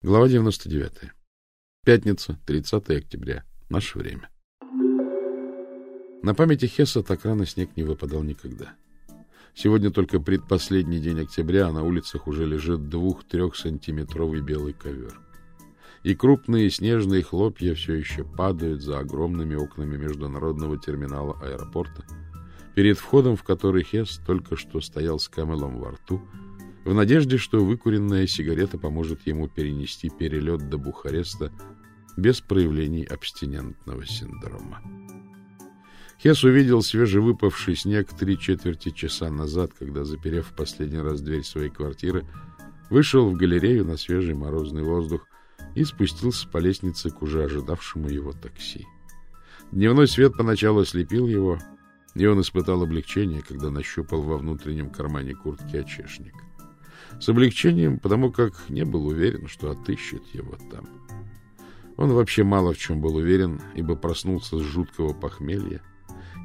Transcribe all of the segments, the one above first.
Глава 99. Пятница, 30 октября. Наше время. На памяти Хесса так рано снег не выпадал никогда. Сегодня только предпоследний день октября, а на улицах уже лежит двух-трехсантиметровый белый ковер. И крупные снежные хлопья все еще падают за огромными окнами международного терминала аэропорта, перед входом в который Хесс только что стоял с камелом во рту — в надежде, что выкуренная сигарета поможет ему перенести перелет до Бухареста без проявлений абстинентного синдрома. Хес увидел свежевыпавший снег три четверти часа назад, когда, заперев в последний раз дверь своей квартиры, вышел в галерею на свежий морозный воздух и спустился по лестнице к уже ожидавшему его такси. Дневной свет поначалу ослепил его, и он испытал облегчение, когда нащупал во внутреннем кармане куртки очешник. С облегчением, потому как не был уверен, что отыщет его там. Он вообще мало в чем был уверен, ибо проснулся с жуткого похмелья.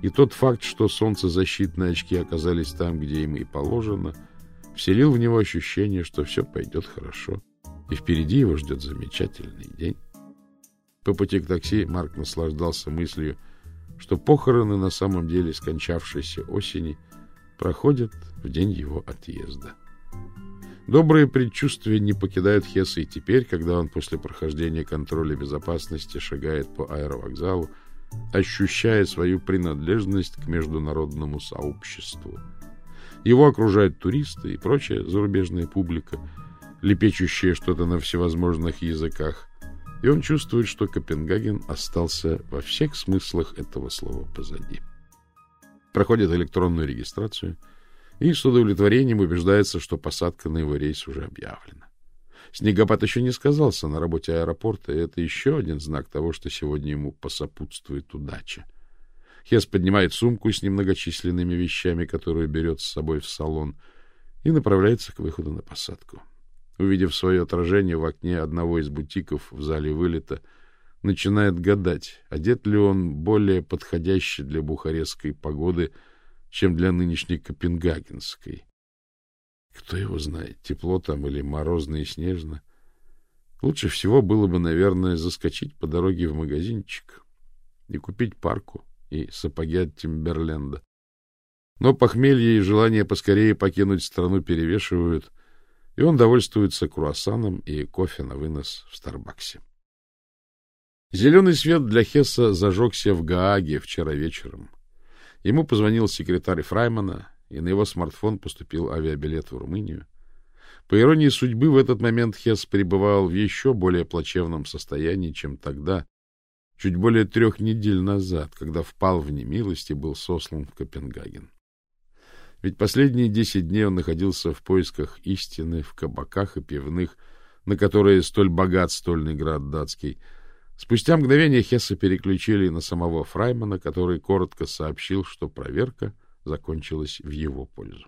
И тот факт, что солнцезащитные очки оказались там, где им и положено, вселил в него ощущение, что все пойдет хорошо, и впереди его ждет замечательный день. По пути к такси Марк наслаждался мыслью, что похороны на самом деле скончавшейся осени проходят в день его отъезда. Добрые предчувствия не покидают Хесса и теперь, когда он после прохождения контроля безопасности шагает по аэровокзалу, ощущая свою принадлежность к международному сообществу. Его окружают туристы и прочая зарубежная публика, лепечущая что-то на всевозможных языках, и он чувствует, что Копенгаген остался во всех смыслах этого слова позади. Проходит электронную регистрацию — и с удовлетворением убеждается, что посадка на его рейс уже объявлена. Снегопад еще не сказался на работе аэропорта, и это еще один знак того, что сегодня ему посопутствует удача. Хес поднимает сумку с немногочисленными вещами, которую берет с собой в салон, и направляется к выходу на посадку. Увидев свое отражение в окне одного из бутиков в зале вылета, начинает гадать, одет ли он более подходящий для бухарестской погоды — чем для нынешней Копенгагенской. Кто его знает, тепло там или морозно и снежно. Лучше всего было бы, наверное, заскочить по дороге в магазинчик и купить парку и сапоги от Тимберленда. Но похмелье и желание поскорее покинуть страну перевешивают, и он довольствуется круассаном и кофе на вынос в Старбаксе. Зеленый свет для Хесса зажегся в Гааге вчера вечером. Ему позвонил секретарь Фраймана, и на его смартфон поступил авиабилет в Румынию. По иронии судьбы, в этот момент Хесс пребывал в еще более плачевном состоянии, чем тогда, чуть более трех недель назад, когда впал в немилость и был сослан в Копенгаген. Ведь последние десять дней он находился в поисках истины в кабаках и пивных, на которые столь богат стольный град датский — Спустя мгновение Хесса переключили на самого Фраймана, который коротко сообщил, что проверка закончилась в его пользу.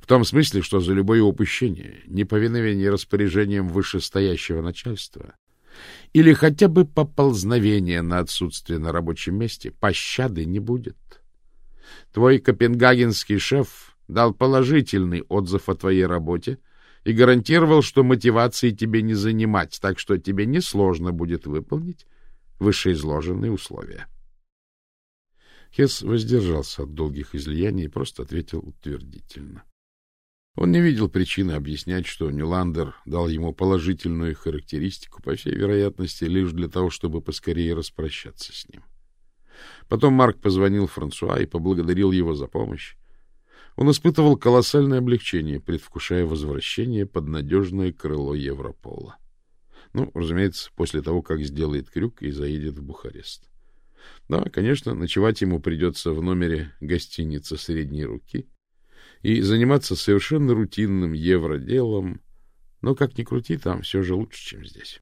В том смысле, что за любое упущение, неповиновение распоряжениям вышестоящего начальства или хотя бы поползновение на отсутствие на рабочем месте пощады не будет. Твой копенгагенский шеф дал положительный отзыв о твоей работе — и гарантировал, что мотивации тебе не занимать, так что тебе несложно будет выполнить вышеизложенные условия. Хесс воздержался от долгих излияний и просто ответил утвердительно. Он не видел причины объяснять, что Нюландер дал ему положительную характеристику, по всей вероятности, лишь для того, чтобы поскорее распрощаться с ним. Потом Марк позвонил Франсуа и поблагодарил его за помощь, он испытывал колоссальное облегчение, предвкушая возвращение под надежное крыло Европола. Ну, разумеется, после того, как сделает крюк и заедет в Бухарест. Да, конечно, ночевать ему придется в номере гостиницы средней руки и заниматься совершенно рутинным евроделом, но, как ни крути, там все же лучше, чем здесь.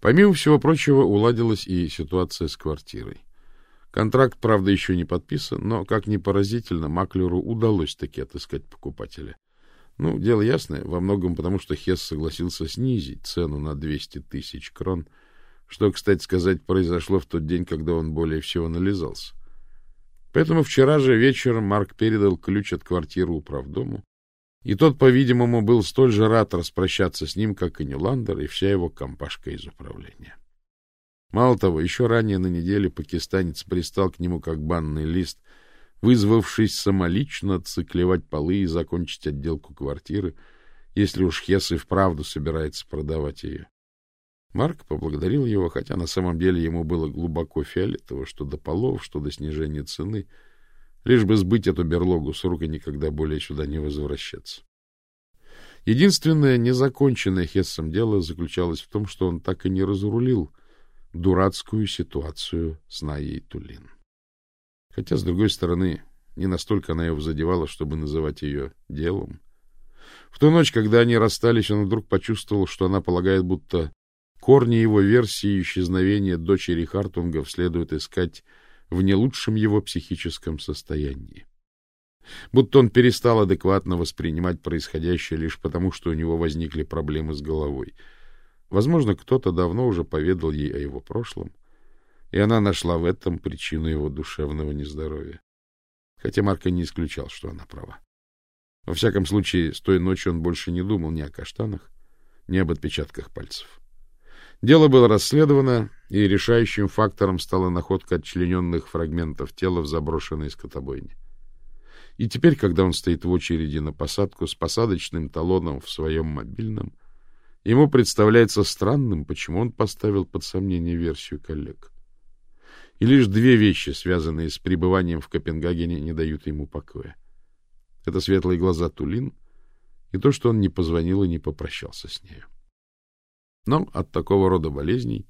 Помимо всего прочего, уладилась и ситуация с квартирой. Контракт, правда, еще не подписан, но, как ни поразительно, Маклеру удалось таки отыскать покупателя. Ну, дело ясное, во многом потому, что Хесс согласился снизить цену на 200 тысяч крон, что, кстати сказать, произошло в тот день, когда он более всего нализался. Поэтому вчера же вечером Марк передал ключ от квартиры управдому, И тот, по-видимому, был столь же рад распрощаться с ним, как и Нюландер и вся его компашка из управления. Мало того, еще ранее на неделе пакистанец пристал к нему как банный лист, вызвавшись самолично циклевать полы и закончить отделку квартиры, если уж Хесс и вправду собирается продавать ее. Марк поблагодарил его, хотя на самом деле ему было глубоко фиолетово, что до полов, что до снижения цены, лишь бы сбыть эту берлогу с рук и никогда более сюда не возвращаться. Единственное незаконченное Хессом дело заключалось в том, что он так и не разрулил дурацкую ситуацию с Наей Тулин. Хотя, с другой стороны, не настолько она его задевала, чтобы называть ее делом. В ту ночь, когда они расстались, он вдруг почувствовал, что она полагает, будто корни его версии исчезновения дочери Хартунгов следует искать в не лучшем его психическом состоянии. Будто он перестал адекватно воспринимать происходящее лишь потому, что у него возникли проблемы с головой. Возможно, кто-то давно уже поведал ей о его прошлом, и она нашла в этом причину его душевного нездоровья. Хотя Марко не исключал, что она права. Во всяком случае, с той ночи он больше не думал ни о каштанах, ни об отпечатках пальцев. Дело было расследовано, и решающим фактором стала находка отчлененных фрагментов тела в заброшенной скотобойне. И теперь, когда он стоит в очереди на посадку с посадочным талоном в своем мобильном, ему представляется странным, почему он поставил под сомнение версию коллег. И лишь две вещи, связанные с пребыванием в Копенгагене, не дают ему покоя. Это светлые глаза Тулин и то, что он не позвонил и не попрощался с нею. Но от такого рода болезней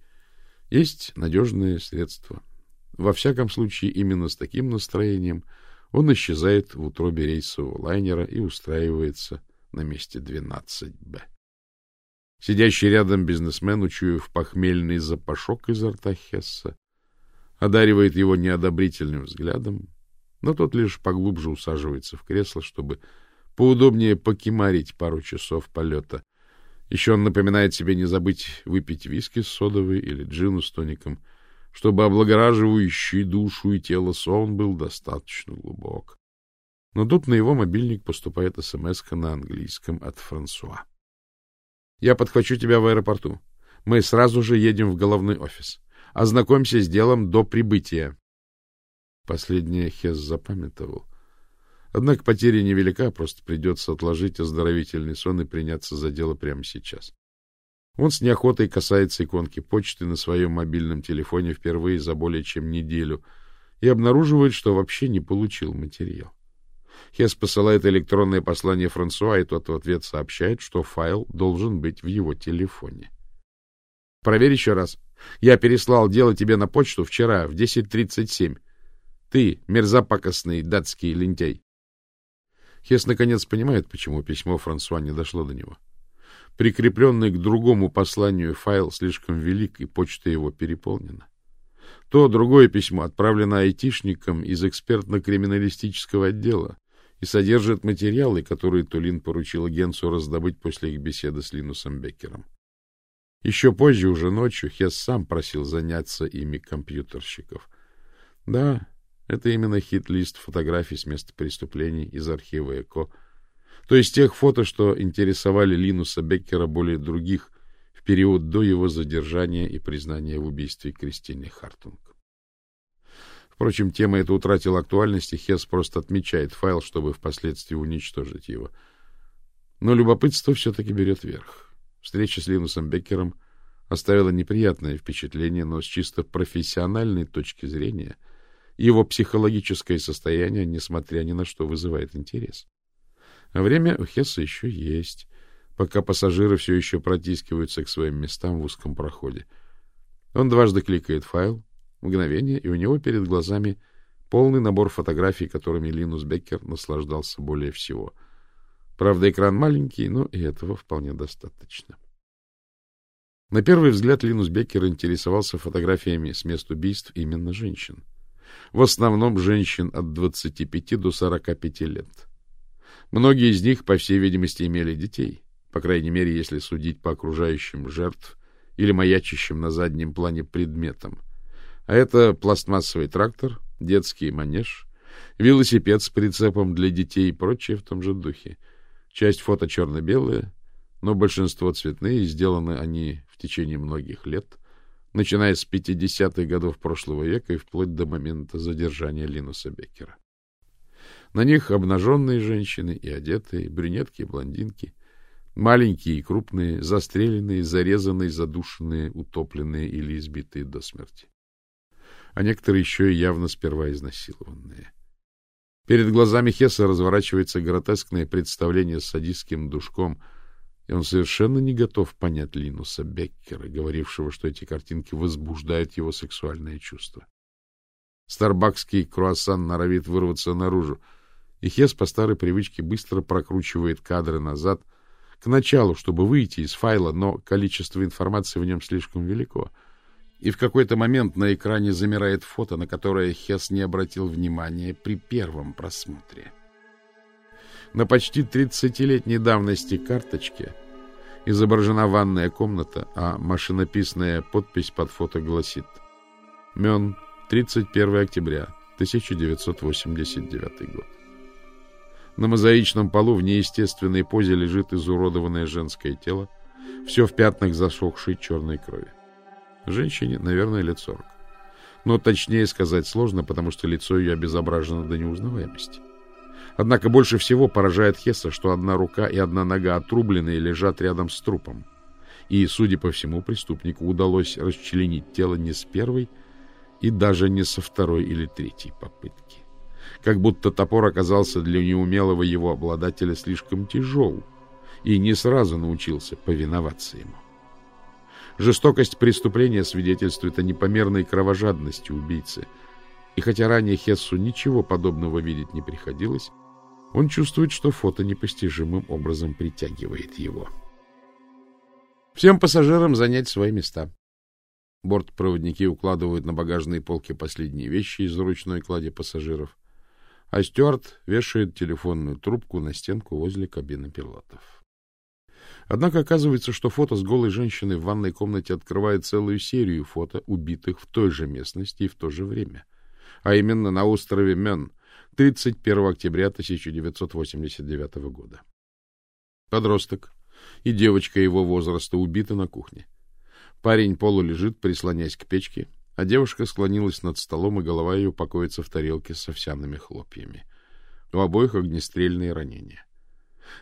есть надежные средства. Во всяком случае, именно с таким настроением он исчезает в утробе рейсового лайнера и устраивается на месте 12Б. Сидящий рядом бизнесмен, учуяв похмельный запашок изо рта Хесса, одаривает его неодобрительным взглядом, но тот лишь поглубже усаживается в кресло, чтобы поудобнее покимарить пару часов полета, еще он напоминает себе не забыть выпить виски с содовой или джину с тоником, чтобы облагораживающий душу и тело сон был достаточно глубок. Но тут на его мобильник поступает смс на английском от Франсуа. «Я подхвачу тебя в аэропорту. Мы сразу же едем в головной офис. Ознакомься с делом до прибытия». Последнее Хес запамятовал. Однако потеря невелика, просто придется отложить оздоровительный сон и приняться за дело прямо сейчас. Он с неохотой касается иконки почты на своем мобильном телефоне впервые за более чем неделю и обнаруживает, что вообще не получил материал. Хес посылает электронное послание Франсуа, и тот в ответ сообщает, что файл должен быть в его телефоне. Проверь еще раз. Я переслал дело тебе на почту вчера в 10.37. Ты, мерзопакостный датский лентяй. Хес наконец понимает, почему письмо Франсуа не дошло до него. Прикрепленный к другому посланию файл слишком велик, и почта его переполнена. То другое письмо отправлено айтишникам из экспертно-криминалистического отдела и содержит материалы, которые Тулин поручил агенту раздобыть после их беседы с Линусом Беккером. Еще позже, уже ночью, Хес сам просил заняться ими компьютерщиков. Да, это именно хит-лист фотографий с места преступлений из архива ЭКО, то есть тех фото, что интересовали Линуса Беккера более других в период до его задержания и признания в убийстве Кристины Хартунг. Впрочем, тема эта утратила актуальность, и Хесс просто отмечает файл, чтобы впоследствии уничтожить его. Но любопытство все-таки берет верх. Встреча с Линусом Беккером оставила неприятное впечатление, но с чисто профессиональной точки зрения — его психологическое состояние, несмотря ни на что, вызывает интерес. А время у Хесса еще есть, пока пассажиры все еще протискиваются к своим местам в узком проходе. Он дважды кликает файл, мгновение, и у него перед глазами полный набор фотографий, которыми Линус Беккер наслаждался более всего. Правда, экран маленький, но и этого вполне достаточно. На первый взгляд Линус Беккер интересовался фотографиями с мест убийств именно женщин в основном женщин от 25 до 45 лет. Многие из них, по всей видимости, имели детей, по крайней мере, если судить по окружающим жертв или маячащим на заднем плане предметам. А это пластмассовый трактор, детский манеж, велосипед с прицепом для детей и прочее в том же духе. Часть фото черно-белые, но большинство цветные, сделаны они в течение многих лет, начиная с 50-х годов прошлого века и вплоть до момента задержания Линуса Беккера. На них обнаженные женщины и одетые, брюнетки и блондинки, маленькие и крупные, застреленные, зарезанные, задушенные, утопленные или избитые до смерти. А некоторые еще и явно сперва изнасилованные. Перед глазами Хесса разворачивается гротескное представление с садистским душком, и он совершенно не готов понять Линуса Беккера, говорившего, что эти картинки возбуждают его сексуальное чувство. Старбакский круассан норовит вырваться наружу, и Хесс по старой привычке быстро прокручивает кадры назад к началу, чтобы выйти из файла, но количество информации в нем слишком велико — и в какой-то момент на экране замирает фото, на которое Хес не обратил внимания при первом просмотре. На почти 30-летней давности карточке изображена ванная комната, а машинописная подпись под фото гласит «Мен, 31 октября, 1989 год». На мозаичном полу в неестественной позе лежит изуродованное женское тело, все в пятнах засохшей черной крови. Женщине, наверное, лет сорок. Но точнее сказать сложно, потому что лицо ее обезображено до неузнаваемости. Однако больше всего поражает Хесса, что одна рука и одна нога отрубленные лежат рядом с трупом. И, судя по всему, преступнику удалось расчленить тело не с первой и даже не со второй или третьей попытки. Как будто топор оказался для неумелого его обладателя слишком тяжел и не сразу научился повиноваться ему. Жестокость преступления свидетельствует о непомерной кровожадности убийцы. И хотя ранее Хессу ничего подобного видеть не приходилось, он чувствует, что фото непостижимым образом притягивает его. Всем пассажирам занять свои места. Бортпроводники укладывают на багажные полки последние вещи из ручной клади пассажиров, а Стюарт вешает телефонную трубку на стенку возле кабины пилотов. Однако оказывается, что фото с голой женщиной в ванной комнате открывает целую серию фото убитых в той же местности и в то же время. А именно на острове Мен 31 октября 1989 года. Подросток и девочка его возраста убиты на кухне. Парень полулежит, прислонясь к печке, а девушка склонилась над столом, и голова ее покоится в тарелке с овсяными хлопьями. У обоих огнестрельные ранения.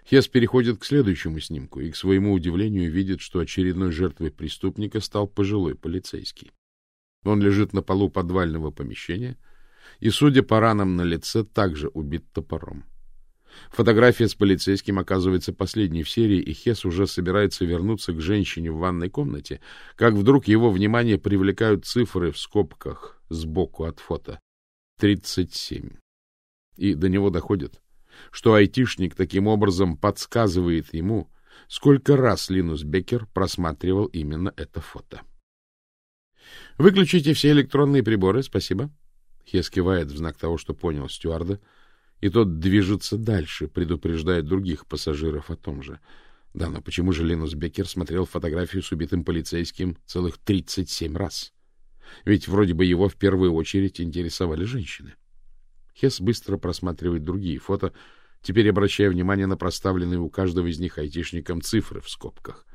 Хес переходит к следующему снимку и, к своему удивлению, видит, что очередной жертвой преступника стал пожилой полицейский. Он лежит на полу подвального помещения и, судя по ранам на лице, также убит топором. Фотография с полицейским оказывается последней в серии, и Хес уже собирается вернуться к женщине в ванной комнате, как вдруг его внимание привлекают цифры в скобках сбоку от фото. 37. И до него доходит, что айтишник таким образом подсказывает ему, сколько раз Линус Беккер просматривал именно это фото. «Выключите все электронные приборы, спасибо». Хес кивает в знак того, что понял стюарда, и тот движется дальше, предупреждая других пассажиров о том же. Да, но почему же Линус Беккер смотрел фотографию с убитым полицейским целых 37 раз? Ведь вроде бы его в первую очередь интересовали женщины. — Хес быстро просматривает другие фото, теперь обращая внимание на проставленные у каждого из них айтишником цифры в скобках.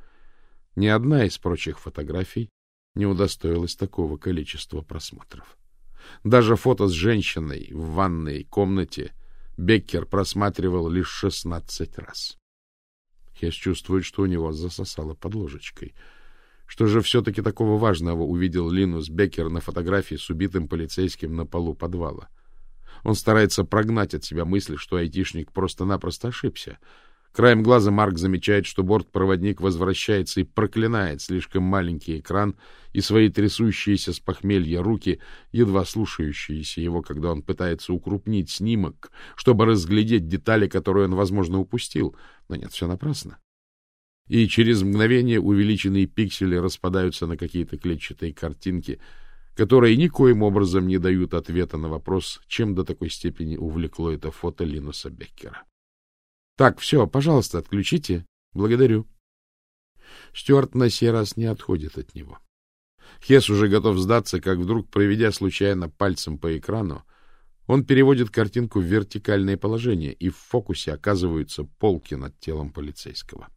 Ни одна из прочих фотографий не удостоилась такого количества просмотров. Даже фото с женщиной в ванной комнате Беккер просматривал лишь 16 раз. Хес чувствует, что у него засосало под ложечкой. Что же все-таки такого важного увидел Линус Беккер на фотографии с убитым полицейским на полу подвала? — он старается прогнать от себя мысль, что айтишник просто-напросто ошибся. Краем глаза Марк замечает, что бортпроводник возвращается и проклинает слишком маленький экран и свои трясущиеся с похмелья руки, едва слушающиеся его, когда он пытается укрупнить снимок, чтобы разглядеть детали, которые он, возможно, упустил. Но нет, все напрасно. И через мгновение увеличенные пиксели распадаются на какие-то клетчатые картинки — которые никоим образом не дают ответа на вопрос, чем до такой степени увлекло это фото Линуса Беккера. — Так, все, пожалуйста, отключите. Благодарю. Стюарт на сей раз не отходит от него. Хес уже готов сдаться, как вдруг, проведя случайно пальцем по экрану, Он переводит картинку в вертикальное положение, и в фокусе оказываются полки над телом полицейского.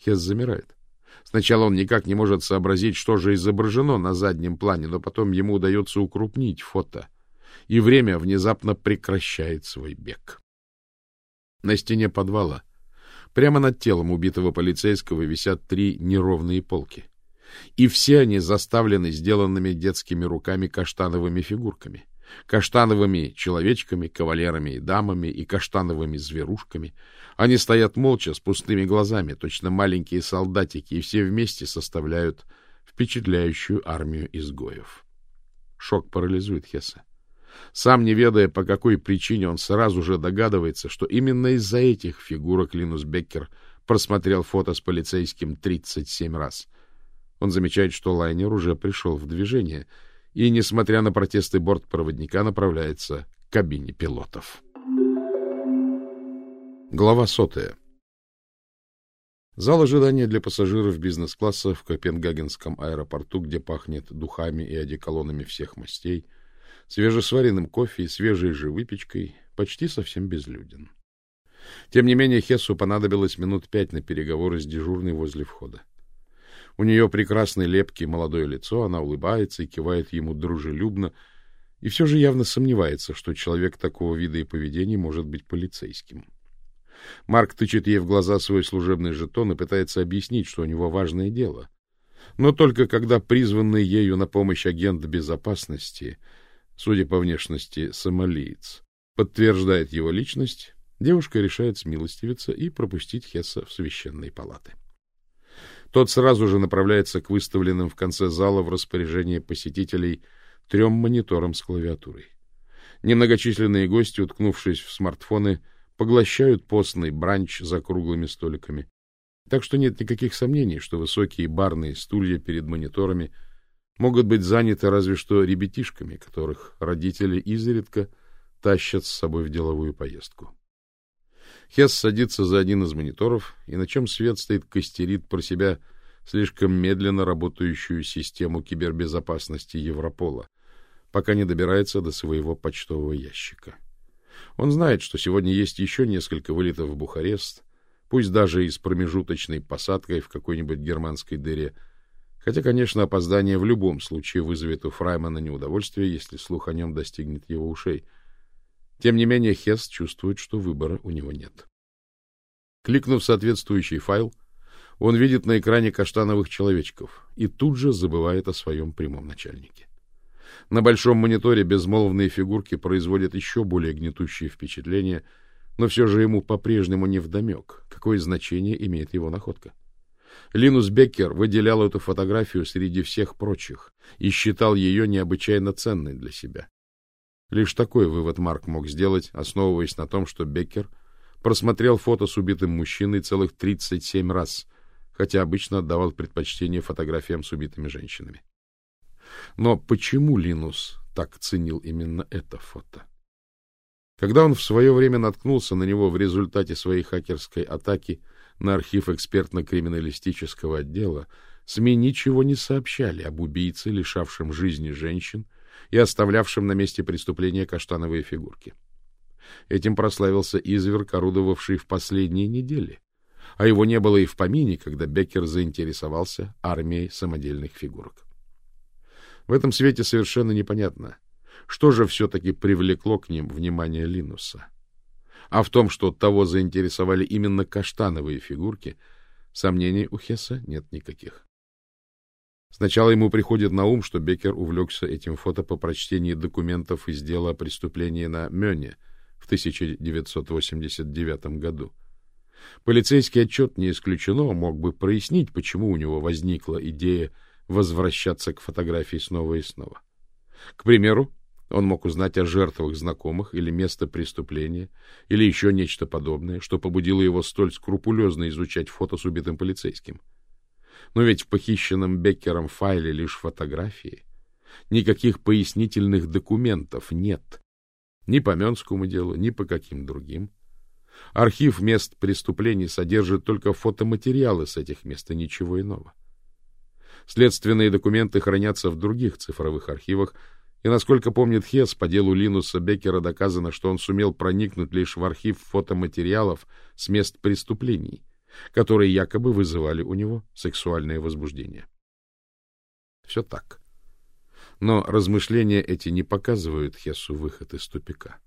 Хесс замирает. Сначала он никак не может сообразить, что же изображено на заднем плане, но потом ему удается укрупнить фото, и время внезапно прекращает свой бег. На стене подвала, прямо над телом убитого полицейского, висят три неровные полки. И все они заставлены сделанными детскими руками каштановыми фигурками каштановыми человечками, кавалерами и дамами и каштановыми зверушками. Они стоят молча, с пустыми глазами, точно маленькие солдатики, и все вместе составляют впечатляющую армию изгоев. Шок парализует Хесса. Сам не ведая, по какой причине, он сразу же догадывается, что именно из-за этих фигурок Линус Беккер просмотрел фото с полицейским 37 раз. Он замечает, что лайнер уже пришел в движение — и, несмотря на протесты бортпроводника, направляется к кабине пилотов. Глава сотая. Зал ожидания для пассажиров бизнес-класса в Копенгагенском аэропорту, где пахнет духами и одеколонами всех мастей, свежесваренным кофе и свежей же выпечкой, почти совсем безлюден. Тем не менее, Хессу понадобилось минут пять на переговоры с дежурной возле входа. У нее прекрасное лепкий молодое лицо, она улыбается и кивает ему дружелюбно, и все же явно сомневается, что человек такого вида и поведения может быть полицейским. Марк тычет ей в глаза свой служебный жетон и пытается объяснить, что у него важное дело. Но только когда призванный ею на помощь агент безопасности, судя по внешности, сомалиец, подтверждает его личность, девушка решает смилостивиться и пропустить Хесса в священные палаты. Тот сразу же направляется к выставленным в конце зала в распоряжении посетителей трем мониторам с клавиатурой. Немногочисленные гости, уткнувшись в смартфоны, поглощают постный бранч за круглыми столиками. Так что нет никаких сомнений, что высокие барные стулья перед мониторами могут быть заняты разве что ребятишками, которых родители изредка тащат с собой в деловую поездку. Хесс садится за один из мониторов, и на чем свет стоит костерит про себя слишком медленно работающую систему кибербезопасности Европола, пока не добирается до своего почтового ящика. Он знает, что сегодня есть еще несколько вылетов в Бухарест, пусть даже и с промежуточной посадкой в какой-нибудь германской дыре, хотя, конечно, опоздание в любом случае вызовет у Фраймана неудовольствие, если слух о нем достигнет его ушей — тем не менее, Хесс чувствует, что выбора у него нет. Кликнув соответствующий файл, он видит на экране каштановых человечков и тут же забывает о своем прямом начальнике. На большом мониторе безмолвные фигурки производят еще более гнетущее впечатление, но все же ему по-прежнему не вдомек, какое значение имеет его находка. Линус Беккер выделял эту фотографию среди всех прочих и считал ее необычайно ценной для себя. Лишь такой вывод Марк мог сделать, основываясь на том, что Беккер просмотрел фото с убитым мужчиной целых 37 раз, хотя обычно отдавал предпочтение фотографиям с убитыми женщинами. Но почему Линус так ценил именно это фото? Когда он в свое время наткнулся на него в результате своей хакерской атаки на архив экспертно-криминалистического отдела, СМИ ничего не сообщали об убийце, лишавшем жизни женщин, и оставлявшим на месте преступления каштановые фигурки. Этим прославился изверг, орудовавший в последние недели, а его не было и в помине, когда Беккер заинтересовался армией самодельных фигурок. В этом свете совершенно непонятно, что же все-таки привлекло к ним внимание Линуса. А в том, что того заинтересовали именно каштановые фигурки, сомнений у Хесса нет никаких. Сначала ему приходит на ум, что Беккер увлекся этим фото по прочтении документов из дела о преступлении на Мёне в 1989 году. Полицейский отчет не исключено мог бы прояснить, почему у него возникла идея возвращаться к фотографии снова и снова. К примеру, он мог узнать о жертвах знакомых или место преступления, или еще нечто подобное, что побудило его столь скрупулезно изучать фото с убитым полицейским. Но ведь в похищенном Беккером файле лишь фотографии. Никаких пояснительных документов нет. Ни по Менскому делу, ни по каким другим. Архив мест преступлений содержит только фотоматериалы с этих мест и ничего иного. Следственные документы хранятся в других цифровых архивах, И, насколько помнит Хес, по делу Линуса Беккера доказано, что он сумел проникнуть лишь в архив фотоматериалов с мест преступлений, которые якобы вызывали у него сексуальное возбуждение. Все так. Но размышления эти не показывают Хессу выход из тупика.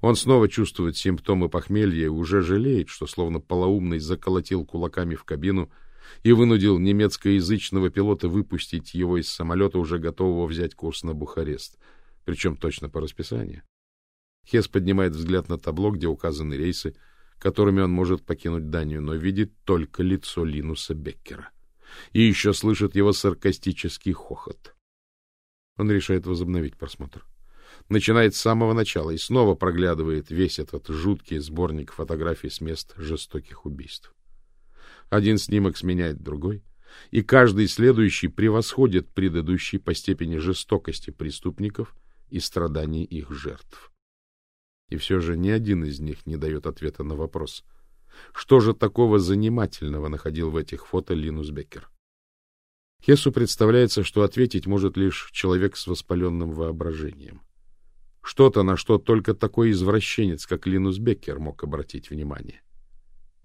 Он снова чувствует симптомы похмелья и уже жалеет, что словно полоумный заколотил кулаками в кабину и вынудил немецкоязычного пилота выпустить его из самолета, уже готового взять курс на Бухарест, причем точно по расписанию. Хес поднимает взгляд на табло, где указаны рейсы, которыми он может покинуть Данию, но видит только лицо Линуса Беккера. И еще слышит его саркастический хохот. Он решает возобновить просмотр. Начинает с самого начала и снова проглядывает весь этот жуткий сборник фотографий с мест жестоких убийств. Один снимок сменяет другой, и каждый следующий превосходит предыдущий по степени жестокости преступников и страданий их жертв. И все же ни один из них не дает ответа на вопрос, что же такого занимательного находил в этих фото Линус Беккер. Хессу представляется, что ответить может лишь человек с воспаленным воображением. Что-то, на что только такой извращенец, как Линус Беккер, мог обратить внимание.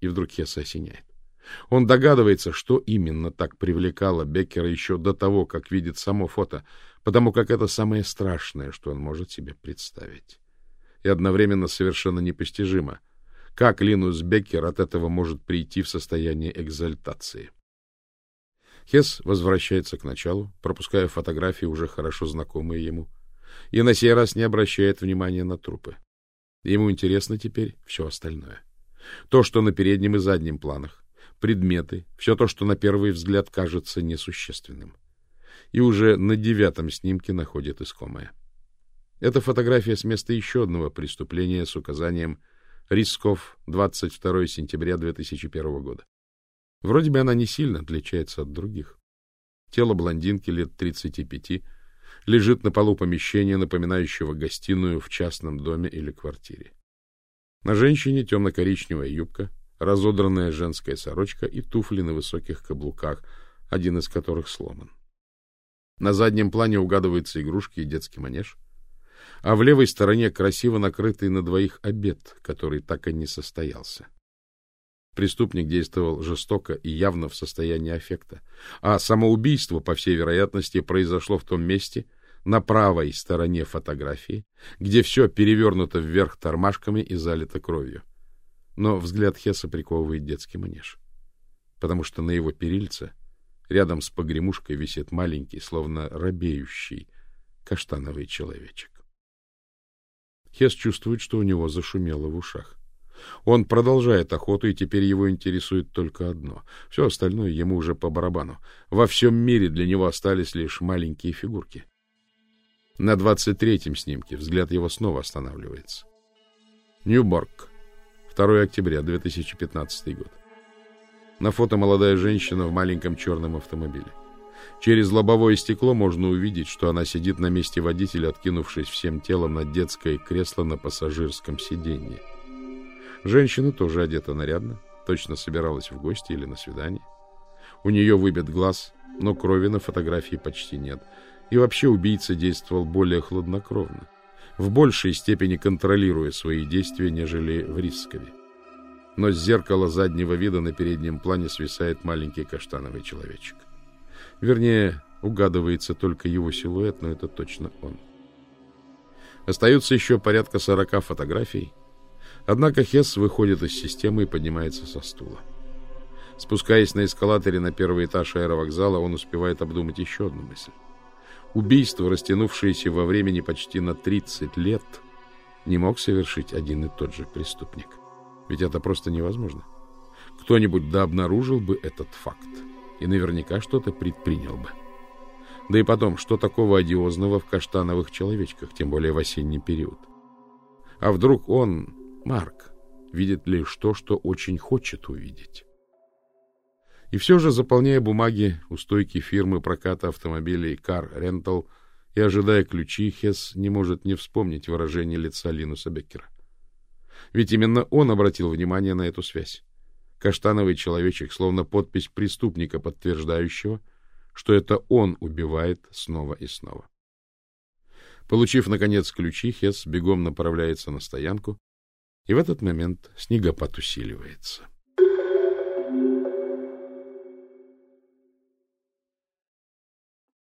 И вдруг Хесса осеняет. Он догадывается, что именно так привлекало Беккера еще до того, как видит само фото, потому как это самое страшное, что он может себе представить. И одновременно совершенно непостижимо, как Линус Беккер от этого может прийти в состояние экзальтации. Хесс возвращается к началу, пропуская фотографии, уже хорошо знакомые ему, и на сей раз не обращает внимания на трупы. Ему интересно теперь все остальное. То, что на переднем и заднем планах, предметы, все то, что на первый взгляд кажется несущественным. И уже на девятом снимке находит искомое. Это фотография с места еще одного преступления с указанием Рисков, 22 сентября 2001 года. Вроде бы она не сильно отличается от других. Тело блондинки лет 35 лежит на полу помещения, напоминающего гостиную в частном доме или квартире. На женщине темно-коричневая юбка, разодранная женская сорочка и туфли на высоких каблуках, один из которых сломан. На заднем плане угадываются игрушки и детский манеж, а в левой стороне красиво накрытый на двоих обед, который так и не состоялся. Преступник действовал жестоко и явно в состоянии аффекта, а самоубийство, по всей вероятности, произошло в том месте, на правой стороне фотографии, где все перевернуто вверх тормашками и залито кровью. Но взгляд Хесса приковывает детский манеж, потому что на его перильце рядом с погремушкой висит маленький, словно робеющий, каштановый человечек. Хесс чувствует, что у него зашумело в ушах. Он продолжает охоту, и теперь его интересует только одно. Все остальное ему уже по барабану. Во всем мире для него остались лишь маленькие фигурки. На двадцать третьем снимке взгляд его снова останавливается. Ньюборг. 2 октября 2015 год. На фото молодая женщина в маленьком черном автомобиле. Через лобовое стекло можно увидеть, что она сидит на месте водителя, откинувшись всем телом на детское кресло на пассажирском сиденье. Женщина тоже одета нарядно, точно собиралась в гости или на свидание. У нее выбит глаз, но крови на фотографии почти нет. И вообще убийца действовал более хладнокровно, в большей степени контролируя свои действия, нежели в Рискове. Но с зеркала заднего вида на переднем плане свисает маленький каштановый человечек. Вернее, угадывается только его силуэт, но это точно он. Остается еще порядка сорока фотографий, Однако Хесс выходит из системы и поднимается со стула. Спускаясь на эскалаторе на первый этаж аэровокзала, он успевает обдумать еще одну мысль. Убийство, растянувшееся во времени почти на 30 лет, не мог совершить один и тот же преступник. Ведь это просто невозможно. Кто-нибудь да обнаружил бы этот факт и наверняка что-то предпринял бы. Да и потом, что такого одиозного в каштановых человечках, тем более в осенний период? А вдруг он, Марк видит лишь то, что очень хочет увидеть. И все же, заполняя бумаги у стойки фирмы проката автомобилей Car Rental и ожидая ключи, Хесс не может не вспомнить выражение лица Линуса Беккера. Ведь именно он обратил внимание на эту связь. Каштановый человечек, словно подпись преступника, подтверждающего, что это он убивает снова и снова. Получив, наконец, ключи, Хесс бегом направляется на стоянку, и в этот момент снегопад усиливается.